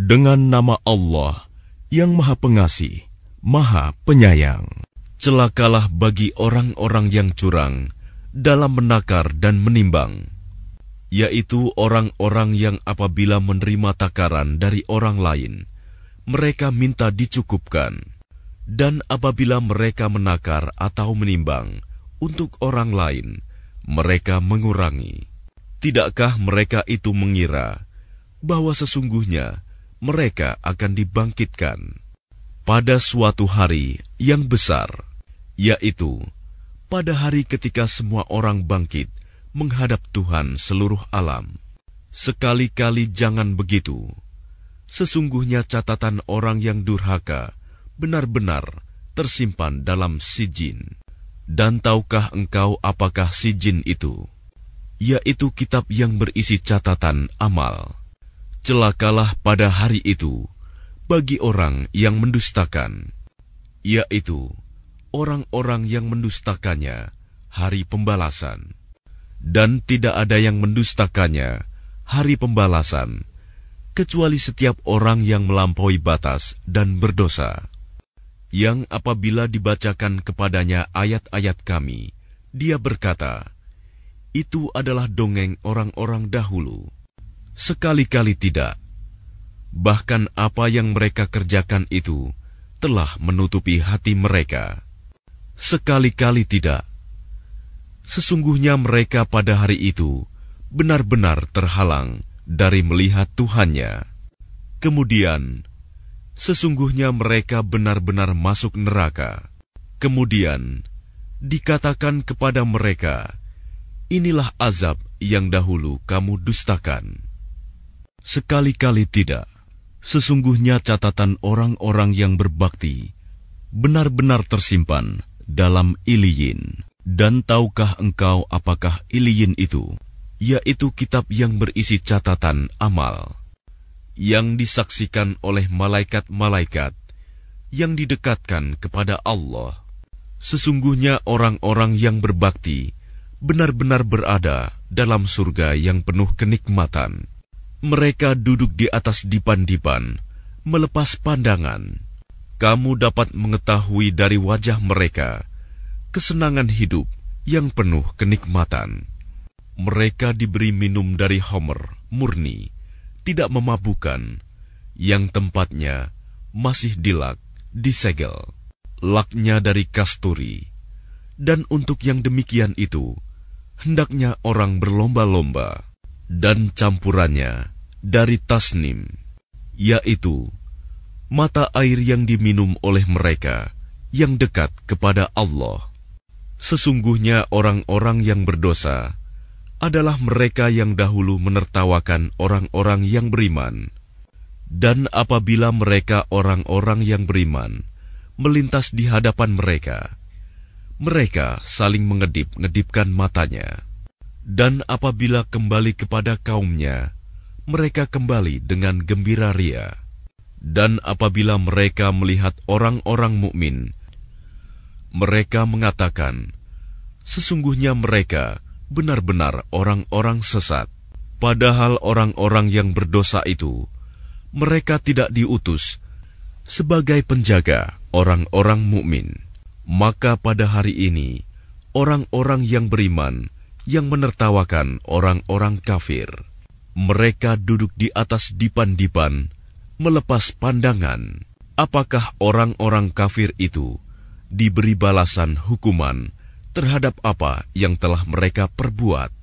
Dengan nama Allah yang Maha Pengasih, Maha Penyayang. Celakalah bagi orang-orang yang curang dalam menakar dan menimbang, yaitu orang-orang yang apabila menerima takaran dari orang lain, mereka minta dicukupkan, dan apabila mereka menakar atau menimbang untuk orang lain, mereka mengurangi. Tidakkah mereka itu mengira bahwa sesungguhnya mereka akan dibangkitkan pada suatu hari yang besar, yaitu pada hari ketika semua orang bangkit menghadap Tuhan seluruh alam. Sekali-kali jangan begitu. Sesungguhnya catatan orang yang durhaka benar-benar tersimpan dalam sijin. Dan tahukah engkau apakah sijin itu? Yaitu kitab yang berisi catatan amal celakalah pada hari itu bagi orang yang mendustakan, yaitu orang-orang yang mendustakannya hari pembalasan, dan tidak ada yang mendustakannya hari pembalasan, kecuali setiap orang yang melampaui batas dan berdosa, yang apabila dibacakan kepadanya ayat-ayat kami, dia berkata, "Itu adalah dongeng orang-orang dahulu." Sekali-kali tidak. Bahkan apa yang mereka kerjakan itu telah menutupi hati mereka. Sekali-kali tidak. Sesungguhnya mereka pada hari itu benar-benar terhalang dari melihat Tuhannya. Kemudian, sesungguhnya mereka benar-benar masuk neraka. Kemudian, dikatakan kepada mereka, Inilah azab yang dahulu kamu dustakan. Sekali-kali tidak. Sesungguhnya catatan orang-orang yang berbakti benar-benar tersimpan dalam iliyin. Dan tahukah engkau apakah iliyin itu? Yaitu kitab yang berisi catatan amal. Yang disaksikan oleh malaikat-malaikat yang didekatkan kepada Allah. Sesungguhnya orang-orang yang berbakti benar-benar berada dalam surga yang penuh kenikmatan mereka duduk di atas dipan-dipan, melepas pandangan. Kamu dapat mengetahui dari wajah mereka kesenangan hidup yang penuh kenikmatan. Mereka diberi minum dari homer, murni, tidak memabukan, yang tempatnya masih dilak, disegel, laknya dari kasturi. Dan untuk yang demikian itu, hendaknya orang berlomba-lomba dan campurannya dari tasnim, yaitu mata air yang diminum oleh mereka yang dekat kepada Allah. Sesungguhnya orang-orang yang berdosa adalah mereka yang dahulu menertawakan orang-orang yang beriman. Dan apabila mereka orang-orang yang beriman melintas di hadapan mereka, mereka saling mengedip-ngedipkan matanya. Dan apabila kembali kepada kaumnya, mereka kembali dengan gembira ria. Dan apabila mereka melihat orang-orang mukmin, mereka mengatakan, "Sesungguhnya mereka benar-benar orang-orang sesat." Padahal orang-orang yang berdosa itu, mereka tidak diutus sebagai penjaga orang-orang mukmin. Maka pada hari ini, orang-orang yang beriman yang menertawakan orang-orang kafir. Mereka duduk di atas dipan-dipan, melepas pandangan. Apakah orang-orang kafir itu diberi balasan hukuman terhadap apa yang telah mereka perbuat?